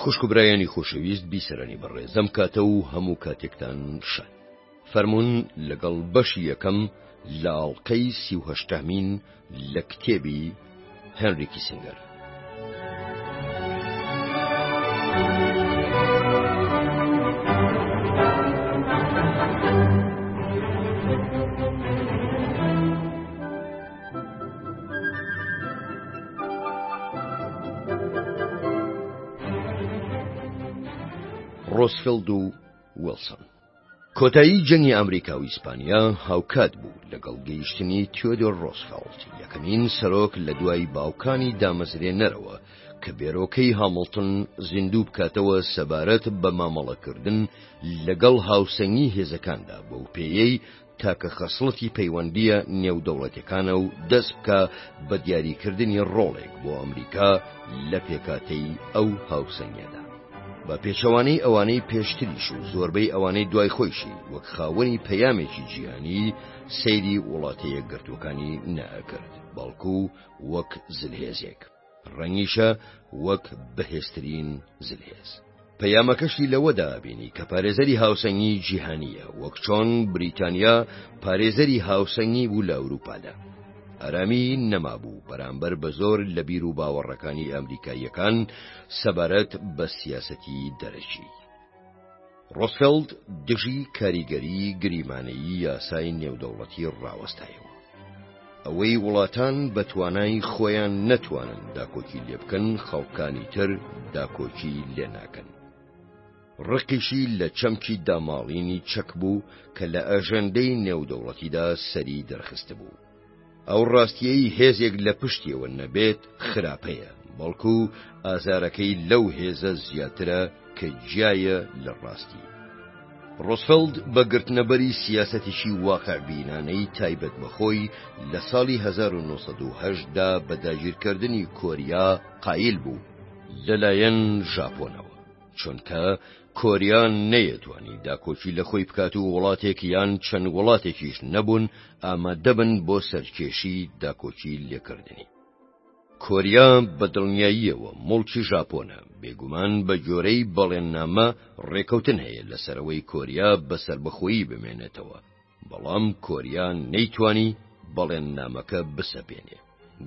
خوشک و برایانی خۆشەویست بیسەرانی بەڕێز ئەم کاتە و هەموو کاتێکتان شاد فەرموون لەگەڵ بەشی یەکەم لە ئاڵلقەی سیهشتامین لە کتێبی هەنری کیسینگەر ڕۆسفلد و وڵسن کۆتایی جەنگی ئەمریکا و ئیسپانیا هاوکات بوو لەگەڵ گەیشتنی تیۆدۆر ڕۆسفلد یەکەمین سەرۆک لە دوای باوکانی دامەزرێنەرەوە کە بێرۆکەی هامڵتن زیندوو بکاتەوە سەبارەت بە مامەڵەکردن لەگەڵ هاوسەنگی هێزەکاندا بەو پێیەی تاکە خەسڵەتی پەیوەندییە نێودەوڵەتەکانە و دەست بکە بە دیاریکردنی ڕۆڵێک بۆ ئەمریکا لە پێکاتەی ئەو هاوسەنگەدا. بە پێچەوانەی ئەوانەی پێشتریش و زۆربەی ئەوانەی دوای خۆیشی وەک خاوەنی پەیامێکی جیهانی سەیری وڵاتە یەکگرتووەکانی نەئەکرد بەڵکو وەک زلهێزێک. ڕەنگیشە وەک بەهێزترین زلهێز. پەیامەکەشی لەوەدا ئەبینی کە پارێزەری هاوسەنگی جیهانییە وەک چۆن بریتانیا پارێزەری هاوسەنگی بوو لە ئەوروپادا. ئارامی نەمابوو بەرامبەر بە زۆر لە بیر و باوەڕەکانی ئەمریکاییەکان سەبارەت بە سیاسەتی دەرەکی. ڕۆسفێڵد دژی کاریگەری گریمانەیی یاسای نێودەوڵەتی ڕاوەستایەوە ئەوەی وڵاتان بە توانای خۆیان نەتوانن داکۆکی لێ بکەن خەڵکانی تر داکۆکی لێ ناکەن ڕقیشی لە چەمکی داماڵینی چەک بوو کە لە ئەژەندەی نێودەوڵەتیدا سەری دەرخست بوو ئەو ڕاستیەی هێزێک لە پشتیەوە نەبێت خراپەیە بەڵکو ئازارەکەی لەو هێزە زیاترە کە جیایە لە ڕاستی ڕۆسفەلد بە گرتنەبەری سیاسەتێکی واقعبینانەی تایبەت بەخۆی لە ساڵی 1970دا بە داگیرکردنی کۆریا قایل بوو لەلایەن ژاپۆنەوە چونکە کۆریا نەیەتوانی داکۆکی لە خۆی بکات و وڵاتێک یان چەند وڵاتێکیش نەبوون ئامادەبن بۆ سەرکێشی داکۆکی لێکردنی. کۆریا بە دڵنیاییەوە موڵکی ژاپۆنە، بێگومان بە گۆرەی بەڵێننامە ڕێکەوتن هەیە لەسەرەوەی کۆریا بە سەربەخۆیی بمێنێتەوە، بەڵام کۆریا نەیتوانی بەڵێننامەکە بسەپێنێ.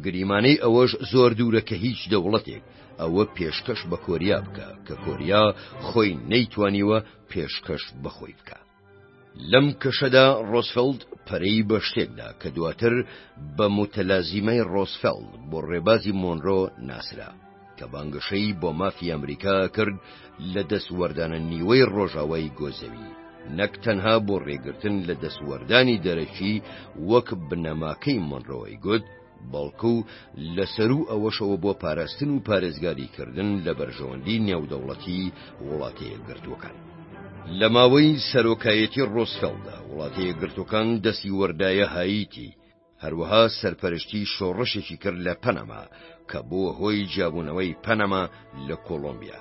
گریمانەی ئەوەش زۆر دوورە کە هیچ دەوڵەتێک ئەوە پێشکەش بە کۆریا بکە کە کۆریا خۆی نەیتوانیوە پێشکەش بەخۆی بکە. لەم کەشەدا ڕۆزفلد پەرەی بە شتێکدا کە دواتر بە موتەلازیمای ڕۆزفلد بۆ ڕێبازی مۆنرۆ ناسرا. کە بانگەشەی بۆ مافی ئەمریکا کرد لە دەستوەردانە نیوەی ڕۆژاوای گۆزەوی نەک تەنها بۆ ڕێگرتن لە دەستوەردانی دەرەکی وەک بنەماکەی مۆنرەوەی گوت بەڵکو لە سەرو ئەوەشەوە بۆ پاراستن و پارێزگاری کردن لە بەرژەوەندی نێودەوڵەتی وڵاتەیە گرتووەکان. لە ماوەی سەرۆکایەتی ڕۆزفێڵدا وڵاتەیە گرتوەکان دەستی وەردایە هاییتی، هەروەها سەرپەرشتی شۆڕشێکی کرد لە پەنەما کە بووە هۆی جیابوونەوەی پەنەما لە کۆڵۆمبیا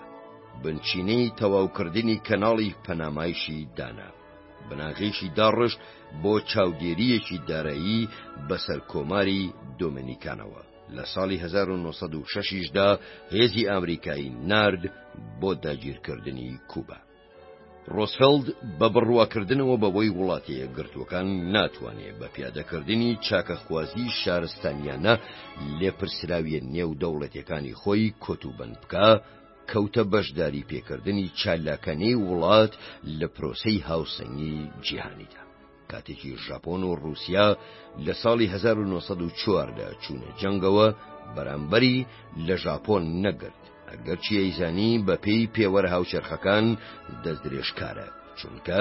بنچینەی تەواوکردنی کەناڵی پەنامایشی دانا بناغێکی داڕشت بۆ چاودێریەکی دارایی بەسەر کۆماری دۆمینیکانەوە لە ساڵی 1960دا هێزی ئامریکایی نرد بۆ داگیرکردنی کوبە. ڕۆزفێڵد بە بڕواکردنەوە بەوەی وڵاتە یەکگرتووەکان ناتوانێ بە پیادەکردنی چاکەخوازی شارستانیانە لێپرسراویە نێو دەوڵەتەکانی خۆی کۆتوبند بکە، کەوتە بەشداری پێکردنی چالاکانەی وڵات لە پرۆسەی هاوسەنگی جیهانیدا. کاتێکی ژاپۆن و ڕووسیا لە ساڵی 1940 چوونە جەنگەوە بەرامبەری لە ژاپۆن نەگرت ئەگەر چیەیزانی بە پێی پێوەرە هاوچەرخەکان دەستدرێژکارە چونکە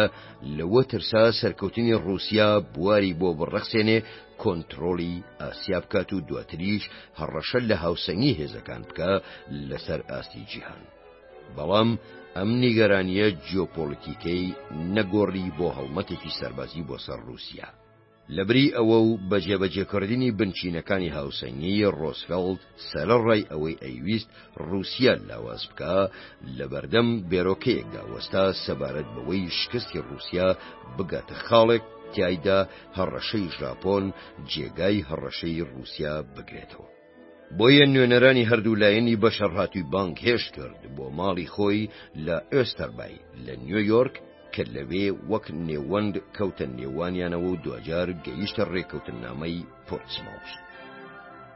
لەوە ترسا سەرکەوتنی ڕووسیا بواری بۆ بڕەخسێنێ کۆنتترۆلی ئاسیا بکات و دواتریش هەڕەشە لە هاوسەنگی هێزەکان بکە لەسەر ئاستی جیهان. بەڵام ئەم نیگەرانیە جیۆپۆڵتیکەی نەگۆڕی بۆ هەڵمەتێکی سەربازی بۆ سەر ڕووسیا. لەبری ئەوە و بە جێبەجێکردنی بنچینەکانی هاوسەنگیی ڕۆزفێڵت سەرەڕای ئەوەی ئەیویست ڕووسیا لاواز بکا، لەبەردەم بێرۆکەیەکدا وەستا سەبارەت بەوەی شکستی ڕووسیا بگاتە خاڵێک تیایدا هەڕەشەی ژاپۆن جێگای هەڕەشەی ڕووسیا بگرێتەوە. بۆیە نوێنەرانی هەردوو لایەنی بەشەڕهاتووی بانگهێشت کرد بۆ ماڵی خۆی لە ئۆستەربای لە نیۆیۆرک کە لەوێ وەک نێوەند کەوتە نێوانیانەوە و دواجار گەیشتە ڕێککەوتننامەی پۆرتسمۆس.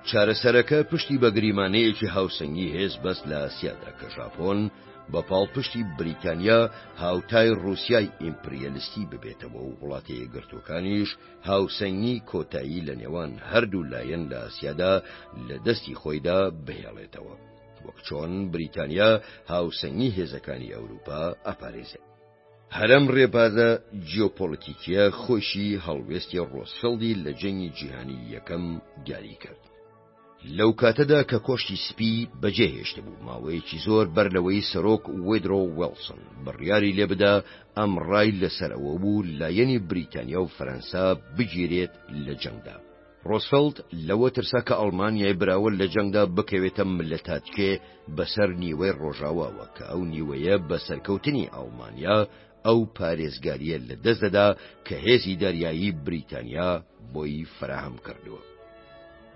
چارەسەرەکە پشتی بە گریمانەیەکی هاوسەنگی هێز بەست لە ئاسیادا کە ژاپۆن بە پاڵپشتی بریتانیا هاوتای ڕووسای ئیمپریالیستی ببێتەوە و وڵاتە یەکگرتووەکانیش هاوسەنگی کۆتایی لە نێوان هەردوو لایەن لە ئاسیادا لە دەستی خۆیدا بهێڵێتەوە وەک چۆن بریتانیا هاوسەنگی هێزەکانی ئەوروپا ئەپارێزێت. هەرەم ڕێبازە جیۆپۆلتیکیە خۆشی هەڵوێستی ڕۆسفلدی لە جەنگی جیهانی یەکەم دیاری کرد. لەو کاتەدا کە کۆشکی سپی بەجێهێشتبوو ماوەیەکی زۆر بەر لەوەی سەرۆک وێدرۆ وێڵسن بڕیاری لێبدا ئەم ڕای لەسەر ئەوە بوو لایەنی بریتانیا و فەرەنسا بگیرێت لە جەنگدا. ڕۆزفێڵد لەوە ترسا کە ئەڵمانیای براوە لە جەنگدا بکەوێتە ملە تاچکێ بەسەر نیوەی ڕۆژاواوە کە ئەو نیوەیە بە سەرکەوتنی ئەڵمانیا ئەو پارێزگارییە لەدەست دەدا کە هێزی دەریایی بریتانیا بۆی فەراهەم کردووە.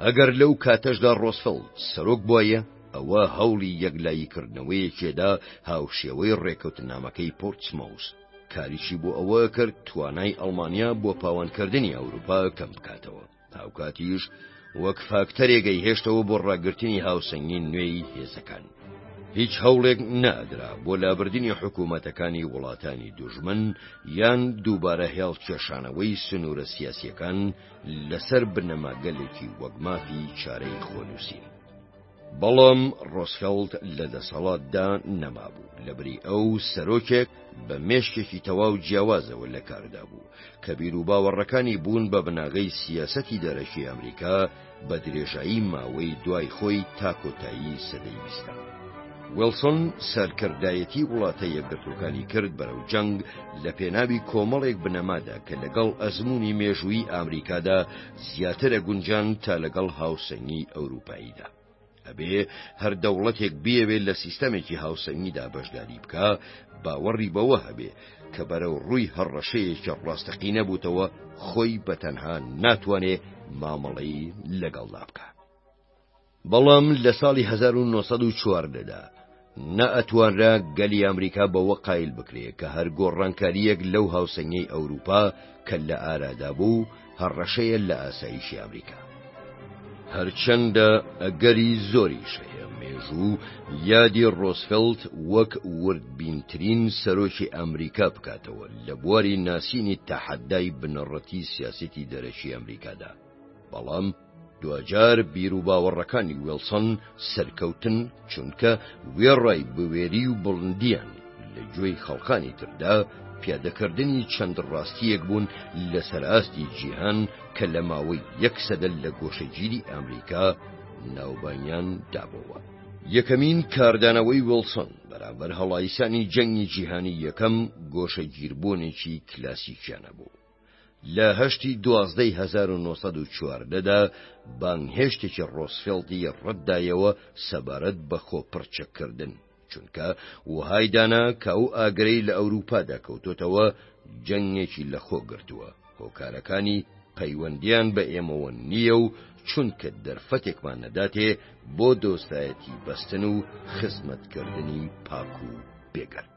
ئەگەر لەو کاتەشدا ڕۆسفڵ سەرۆک بووە ئەوە هەوڵی یەکلاییکردنەوەیەکێدا هاوشێوەی ڕێکەوتنامەکەی پۆرتسمۆس کاریشی بۆ ئەوە کرد توانای ئەڵمانیا بۆ پاوانکردنی ئەوروپا کەم بکاتەوە. هاوکاتیش وەک فاکتەرێگەی هێشتەوە بۆ ڕاگرتنی هاوسەنگی نوێی هێزەکان. هیچ هەوڵێک نادرا بۆ لابردنی حکوومەتەکانی وڵاتانی دوژمن یان دووبارە هێڵکێشانەوەی سنوورە سیاسییەکان لەسەر بنەماگەلێکی وەک مافی چارەی خۆنووسین. بەڵام ڕۆزفێڵد لە دەسەڵاتدا نەمابوو، لەبری ئەو سەرۆکێک بە مێشکێکی تەواو جیاوازەوە لەکاردا بوو، کە بیروباوەڕەکانی بوون بە بناغەی سیاسەتی دەرەکی ئەمریکا بە درێژایی ماوەی دوای خۆی تا کۆتایی سەدەی بیستەم. ویڵسۆن سەرکردایەتی وڵاتە یەکگرتووەکانی کرد بەرەو جەنگ لە پێناوی کۆمەڵێک بنەمادا کە لەگەڵ ئەزموونی مێژوویی ئامریکادا زیاترە گونجان تا لەگەڵ هاوسەنگی ئەوروپاییدا. ئەبێ هەر دەوڵەتێک بیەوێت لە سیستەمێکی هاوسەنگیدا بەشداری بکە باوەڕی بەوە هەبێ کە بەرەو ڕووی هەڕەشەیەکی ڕاستەقی نەبووتەوە خۆی بەتەنها ناتوانێ مامەڵەی لەگەڵدا بکە. بەڵام لە ساڵی هەزار و نۆ سەد و چواردە دا نە ئەتوانرا گەلی ئامریکا بەوە قایل بکرێ کە هەر گۆڕانکارییەک لەو هاوسەنگیەی ئەوروپا کە لە ئارادا بوو هەڕەشەیە لە ئاسایشی ئامریکا. هەرچەندە ئەگەری زۆریش هەیە مێژوو یادی ڕۆزفێڵت وەک وردبینترین سەرۆکی ئامریکا بکاتەوە لە بواری ناسینی تەحەدای بنەڕەتی سیاسەتی دەرەکی ئامریکادا، بەڵام، دواجار بیروباوەڕەکانی وێڵسن سەرکەوتن چونکە وێڕای بوێری و بڵندیان لە گوێی خەڵکانی تردا پیادەکردنی چەند ڕاستیەک بوون لە سەراستی جیهان کە لە ماوەی یەک سەدە لە گۆشەگیری ئەمریکا ناوبانیان دابەوە یەکەمین کاردانەوەی وڵسن بەرامبەر هەڵایسانی جەنگی جیهانی یەکەم گۆشەگیربوونێکی کلاسیکیانە بوو لە هەشتی دوازدەی هەزار و نۆ سەد و چواردە دا بانگهێشتێکی ڕۆزفێڵتی ڕەتدایەوە سەبارەت بە خۆپڕچەککردن، چونکە وەهای دانا کە ئەو ئاگرەی لە ئەورووپادا کەوتۆتەوە جەنگێکی لەخۆ گرتووە، هۆکارەکانی پەیوەندییان بە ئێمەوە نییە و چونکە دەرفەتێکمان نەداتێ بۆ دۆستایەتی بەستن و خزمەتکردنی پاک و بێگەرد.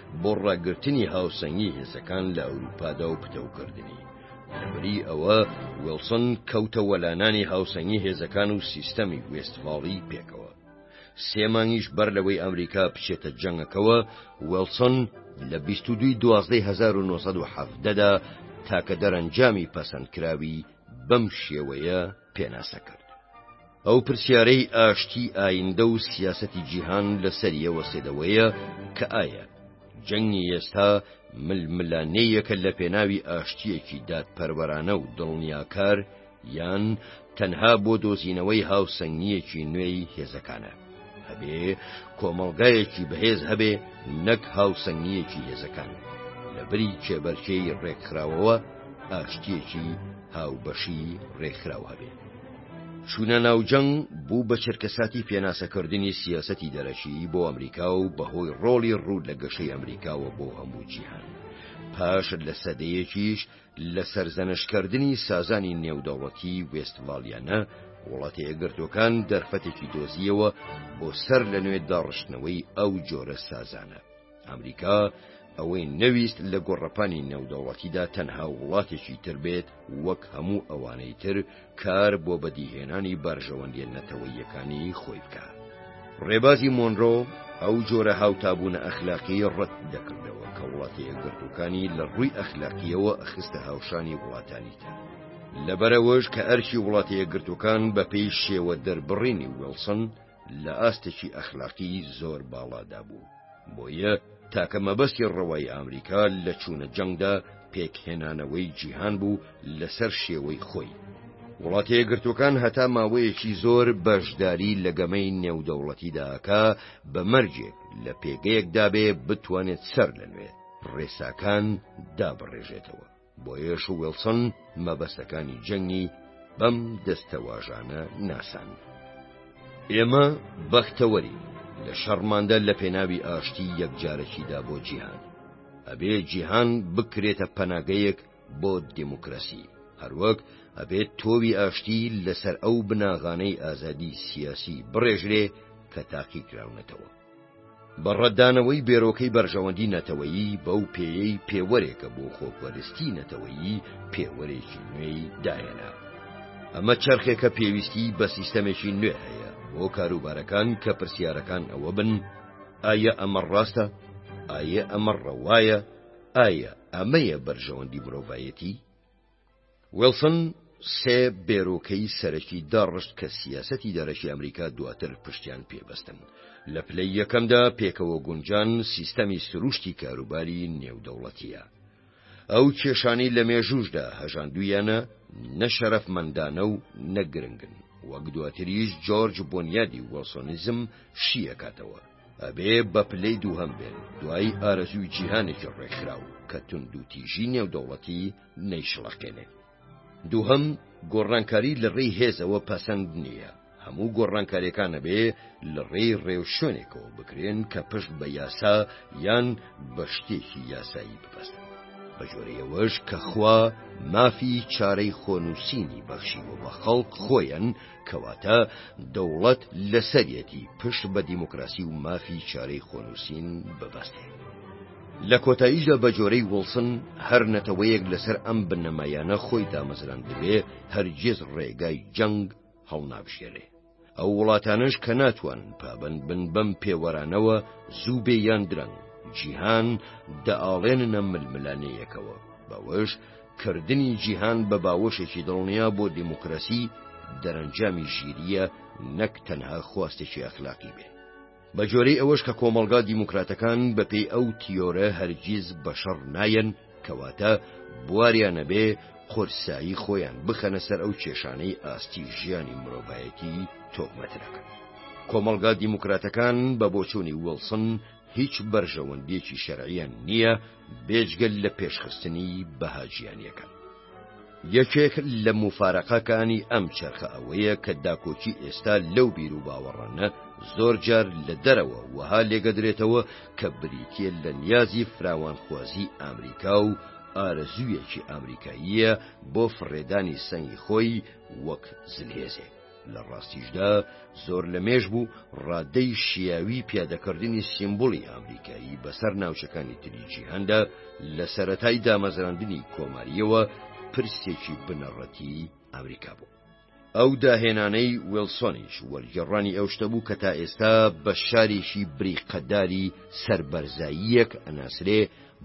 بۆ ڕاگرتنی هاوسەنگی هێزەکان لە ئەوروپادا و پتەوکردنی لەبری ئەوە ویلسن کەوتە وەلانانی هاوسەنگی هێزەکان و سیستەمی وێستفاڵی پێکەوە سێمانیش بەر لەوەی ئەمریکا بچێتە جەنگەکەوە ویلسن لە 22 دوازدە 1970دا تاکە دەرەنجامی پەسەندکراوی بەم شێوەیە پێناسە کرد ئەو پرسیارەی ئاشتی ئایندە و سیاسەتی جیهان لەسەریەوە سێدەوەیە کە ئایا جەنگی ئێستا ململانێیەکە لە پێناوی ئاشتیەکی دادپەروەرانە و دڵنیاکار یان تەنها بۆ دۆزینەوەی هاوسەنگیەکی نوێی هێزەکانە هەبێ کۆمەڵگایەکی بەهێز هەبێ نەک هاوسەنگیەکی هێزەکان لە بری کێبەرکێی ڕێکخراوەوە ئاشتیەکی هاوبەشی ڕێکخراو هەبێ چونە ناوجەنگ بوو بە چرکەساتی پێناسەکردنی سیاسەتی دەرەکیی بۆ ئەمریکا و بەهۆی ڕۆڵی ڕوود لە گەشەی ئەمریکاوە بۆ هەموو جیهان پاش لە سەدەیەکیش لە سەرزەنشتکردنی سازانی نێودەوڵەتی وێستڤالیانە وڵاتە یەکگرتوەکان دەرفەتێکی دۆزیەوە بۆ سەر لە نوێ داڕشتنەوەی ئەو جۆرە سازانە ئەمریکا ئەوەی نەویست لە گۆڕەپانی نێودەوڵەتیدا تەنها وڵاتێکی تر بێت وەک هەموو ئەوانەی تر کار بۆ بەدیهێنانی بەرژەوەندیە نەتەوەییەکانی خۆی بکا. ڕێبازی مۆنرۆ ئەو جۆرە هاوتابوونە ئەخلاقی ڕەت دەکردەوە کە وڵاتە یەکگرتوەکانی لە ڕووی ئەخلاقیەوە ئەخستە هاوشانی وڵاتانی تر. لەبەرئەوەش کە ئەرکی وڵاتە یەکگرتوەکان بەپێی شێوە دەربڕینی وێڵسن، لە ئاستێکی ئەخلاقی زۆر باڵادا بوو بۆیە تاکە مەبەستی ڕەوای ئامریکا لە چوونە جەنگدا پێکهێنانەوەی جیهان بوو لەسەر شێوەی خۆی وڵاتە یەکگرتوەکان هەتا ماوەیەکی زۆر بەشداری لە گەمەی نێودەوڵەتیداکە بە مەرجێک لە پێگەیەکدابێ بتوانێت سەر لە نوێ ڕێساکان دابڕێژێتەوە بۆیەش وێڵسن مەبەستەکانی جەنگی بەم دەستەواژانە ناسان. ئێمە بەختەوەرین لە شەڕماندا لە پێناوی ئاشتی یەکجارەکیدا بۆ جیهان. ئەبێ جیهان بکرێتە پەناگەیەک بۆ دیموکراسی. هەروەک ئەبێت تۆوی ئاشتی لەسەر ئەو بناغانەی ئازادی سیاسی بڕێژرێ کە تاقیکراونەتەوە. بە ڕەتدانەوەی بێرۆکەی بەرژەوەندی نەتەوەیی بەو پێیەی پێوەرێکە بۆ خۆپەرستی نەتەوەیی پێوەرێکی نوێی داهێنا. ئەمە چرخێکە پێویستی بە سیستەمێکی نوێ هەیە بۆ کاروبارەکان کە پرسیارەکان ئەوە بن، ئایا ئەمە ڕاستە؟ ئایە ئەمە ڕەوایە؟ ئایا ئەمەیە بەرژەوەندی مرۆڤایەتی؟ ویڵسن سێ بێرۆکەی سەرەکی داڕشت کە سیاسەتی دەرەکی ئەمریکا دواتر پشتیان پێبەستن. لە پلەی یەکەمدا پێکەوە گونجان سیستەمی سروشتی کاروباری نێودەوڵەتییە. ئەو کێشانەی لە مێژووشدا هەژاندوویانە نە شەرەفمەندانە و نە گرنگن، وەک دواتریش جۆرج بونیادی ویڵسۆنیزم شییەکاتەوە. ئەبێ بە پلەی دووهەم بێن دوای ئارەزووی جیهانێکی ڕێکخراو کە توندوتیژی نێودەوڵەتی نەیشڵەقێنێ. دووهەم، گۆڕانکاری لە ڕێی هێزەوە پەسەند نییە، هەموو گۆڕانکاریەکان ئەبێ لە ڕێی ڕێوشوێنێکەوە بکرێن کە پشت بە یاسا یان بە شتێکی یاسایی ببەستن. بە جۆرەی ئەوەش کە خوا مافی چارەی خۆنووسینی بەخشیوە بە خەڵک خۆیان کەواتە دەوڵەت لەسەریەتی پشت بە دیموکراسی و مافی چارەی خۆنووسین ببەستێ. لە کۆتاییشدا بە جۆرەی وڵسن هەر نەتەوەیەک لەسەر ئەم بنەمایانە خۆی دامەزراندبێ هەرگیز ڕێگای جەنگ هەڵنابژێرێ. ئەو وڵاتانەش کە ناتوان پابەند بن بەم پێوەرانەوە زوو بێ یان درەنگ جیهان دەئاڵێننە ململانێیەکەوە بەوەش کردنی جیهان بە باوەشێکی دڵنیا بۆ دیموکراسی دەرەنجامی ژیریە نەک تەنها خواستێکی ئەخلاقی بێ بە جۆرەی ئەوەش کە کۆمەڵگا دیموکراتەکان بەپێی ئەو تیۆرە هەرگیز بەشەڕ نایەن کەواتە بواریانە بێ قورسایی خۆیان بخەنە سەر ئەو کێشانەی ئاستی ژیانی مرۆڤایەتی تۆمەترەکەن کۆمەڵگا دیموکراتەکان بە بۆچوونی وڵسن هیچ بەرژەوەندێکی شەرعیان نییە بێجگە لە پێشخستنی بەها ژیانیەکان یەکێک لە مفارەقەکانی ئەم چرخە ئەوەیە کە داکۆکی ئێستا لەو بیر و باوەڕانە زۆر جار لە دەرەوە وەها لێگەدرێتەوە کە بریتە لە نیازی فراوانخوازی ئامریکا و ئارەزوویەکی ئامریکاییە بۆ فڕێدانی سەنگی خۆی وەک زلهێزێک. لە ڕاستیشدا زۆر لە مێژ بوو ڕادەی شیاوی پیادەکردنی سیمبولی ئامریکایی بەسەر ناوچەکانی تریجی هەندە لە سەتای دامەزراندنی کۆماریەوە پرسێکی بنەڕەتی ئەمریکا بوو. ئەو داهێنانەی ویلسۆنیش وەرگێڕانی ئەو شتە بوو کە تا ئێستا بە شارێکی بریقەداری سربەرزاییەک ئەناسرێ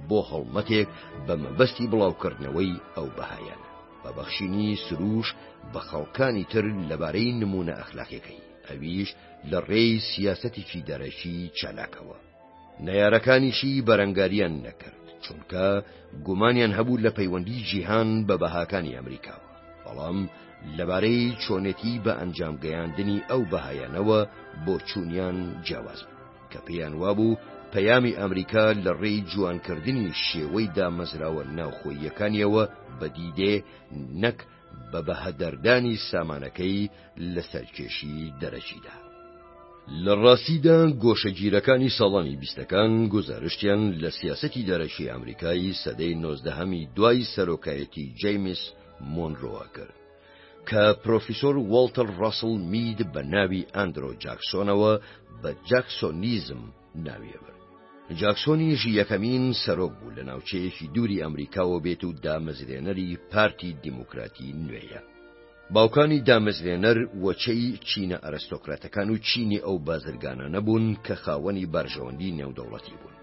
بۆ هەڵمەتێک بە مەبەستی بڵاوکردنەوەی ئەو بەهایانە بە بەخشینی سروش بە خەڵکانی تر لەبارەی نمونە ئەخلاقیەکەی ئەویش لە ڕێی سیاسەتێکی دەرەکی چالاکەوە نەیارەکانیشی بەرەنگاریان نەکرد چونکە گومانیان هەبوو لە پەیوەندی جیهان بە بەهاکانی ئەمریکاوە بەڵام لەبارەی چۆنێتی بە ئەنجام گەیاندنی ئەو بەهایانەوە بۆ چوونیان جیاواز بوو کە پێیان وابوو پەیامی ئەمریکا لە ڕێی جوانکردنی شێوەی دامەزراوە ناوخۆییەکانیەوە بەدی دێ نەک بە بەهەدەردانی سامانەکەی لە سەرکێشی دەرەکیدا. لە ڕاستیدا گۆشەگیرەکانی ساڵانی بیستەکان گوزارشتیان لە سیاسەتی دەرەکی ئەمریکای سەدەی نۆزدەهەمی دوای سەرۆکایەتی جەیمس مۆنرۆوە کرد. کە پرۆفیسۆر وڵتەر ڕاسڵ مید بە ناوی ئەندرۆ جاکسۆنەوە بە جاکسۆنیزم ناویێبر جاکسۆنیش یەکەمین سەرۆک بوو لە ناوچەیەکی دووری ئەمریکاوە بێت و دامەزرێنەری پارتی دیموکراتی نوێیە باوکانی دامەزرێنەر وەچەی چینە ئەرستۆکراتەکان و چینی ئەو بازرگانانە بوون کە خاوەنی بەرژەوەندی نێودەوڵەتی بوون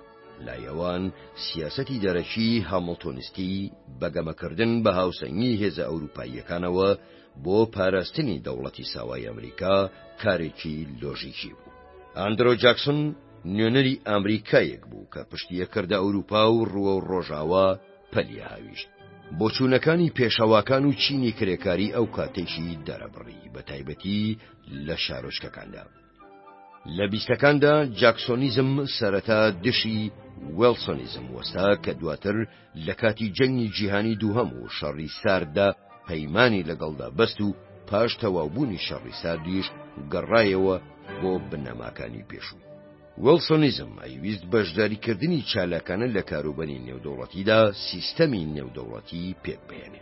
لایەوان سیاسەتی دەرەکی هامڵتۆنستی بە گەمەکردن بە هاوسەنگی هێزە ئەوروپاییەکانەوە بۆ پاراستنی دەوڵەتی ساوای ئەمریکا کارێکی لۆژیکی بوو. ئاندرۆ جاکسون نوێنەری ئامریکایەک بوو کە پشتیە کردە ئەوروپا و ڕووە و ڕۆژاوا پەلی هاویشت. بۆچوونەکانی پێشەواکان و چینی کرێکاری ئەو کاتێکی دەرەبڕی بە تایبەتی لە شارۆچکەکاندا. لە بیستەکاندا جاکسۆنیزم سەرەتا دژی وێڵسۆنیزم وەستا کە دواتر لە کاتی جەنگی جیهانی دووهەم و شەڕی سارددا پەیمانی لەگەڵدا بەست و پاش تەواوبوونی شەڕی ساردیش گەڕایەوە بۆ بنەماکانی پێشوو. وڵسۆنیزم ئەیویست بەشداریکردنی چالاکانە لە کاروبەری نێودەوڵەتیدا سیستەمی نێودەوڵەتی پێک بهێنێ.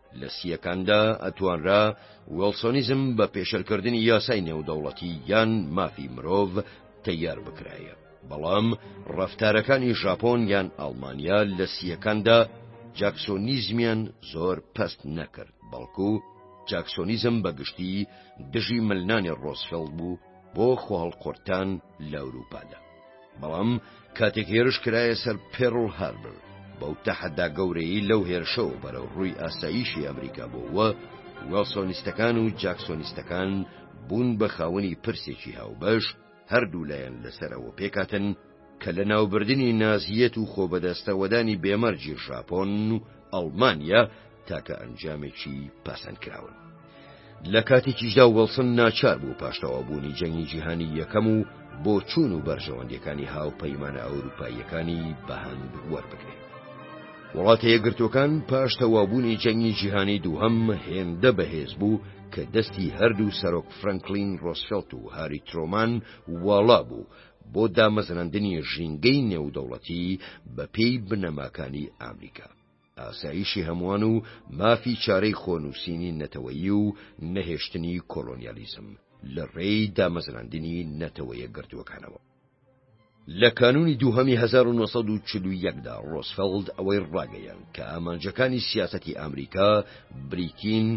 لە سییەکاندا ئەتوانرا ویڵسۆنیزم بە پێشێلکردنی یاسای نێودەوڵەتی یان مافی مرۆڤ تەیار بکرایە، بەڵام ڕەفتارەکانی ژاپۆن یان ئەڵمانیا لە سییەکاندا جاکسۆنیزمیان زۆر پەست نەکرد، بەڵکو جاکسۆنیزم بە گشتی دژی ملنانی ڕۆزفێڵد بوو بۆ خۆهەڵقورتان لە ئەوروپادا. بەڵام کاتێک هێرش کرایە سەر پێڕڵ هاربر بەو تەحەدا گەورەی لەو هێرشەوە بەرە ڕووی ئاساییشی ئەمریکا بۆوە وەڵسۆنیستەکان و جاکسۆنیستەکان بوون بە خاوەنی پرسێکی هاوبەش هەردوو لایەن لەسەرەوە پێکاتن کە لە ناوبردنی نازیەت و خۆبەدەستەوەدانی بێمەرجی ژاپۆن و ئەڵمانیا تاکە ئەنجامێکی پەسەند کراون. لە کاتێکیشدا وڵسن ناچار بوو پاشتەوابوونی جەنگی جیهانی یەکەم و بۆ چوون و بەرژەوەندیەکانی هاوپەیمانە ئەوروپاییەکانی بەهەند وەربگرێت. وڵاتە یەگرتوەکان پاش تەوابوونی جەنگی جیهانی دووهەم هێندە بەهێز بوو کە دەستی هەردوو سەرۆک فرەنکلین ڕۆسفلت و هاری ترۆمان واڵا بوو بۆ دامەزراندنی ژینگەی نێودەوڵەتی بە پێی بنەماکانی ئامریکا. ئاسایشی هەمووان و مافی چارەی خۆنووسینی نەتەوەیی و نەهێشتنی کۆلۆنیالیزم لە ڕێی دامەزراندنی نەتەوە یەکگرتووەکانەوە. لە کانوونی دووهەمی هەزار و نۆ سەد و چل و یەک دا ڕۆزفێڵد ئەوەی ڕاگەیاند کە ئامانجەکانی سیاسەتی ئامریکا بریتین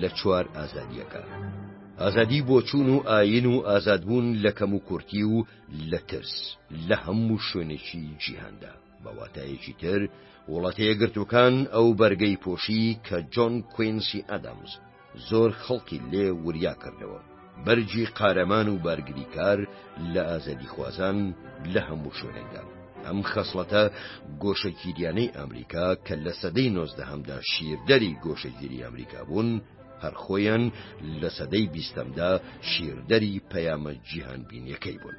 لە چوار ئازادییەکە، ئازادی بۆچوون و ئایین و ئازادبوون لە کەموکورتی و لە ترس، لە هەموو شوێنێکی جیهاندا. بە واتایەکی تر، وڵاتەیەکگرتووەکان ئەو بەرگەی پۆشی کە جۆن کوینسی ئادامز زۆر خەڵکی لێ وریا کردەوە. بەرگی قارەمان و بارگریکار لە ئازادیخوازان لە هەموو شوێنێکدا ئەم خەسڵەتە گۆشەگیریانەی ئەمریکا کە لە سەدەی نۆزدەهەمدا شیردەری گۆشەگیری ئەمریکا بوون هەر خۆیان لە سەدەی بیستەمدا شیردەری پەیامە جیهانبینیەکەی بوون.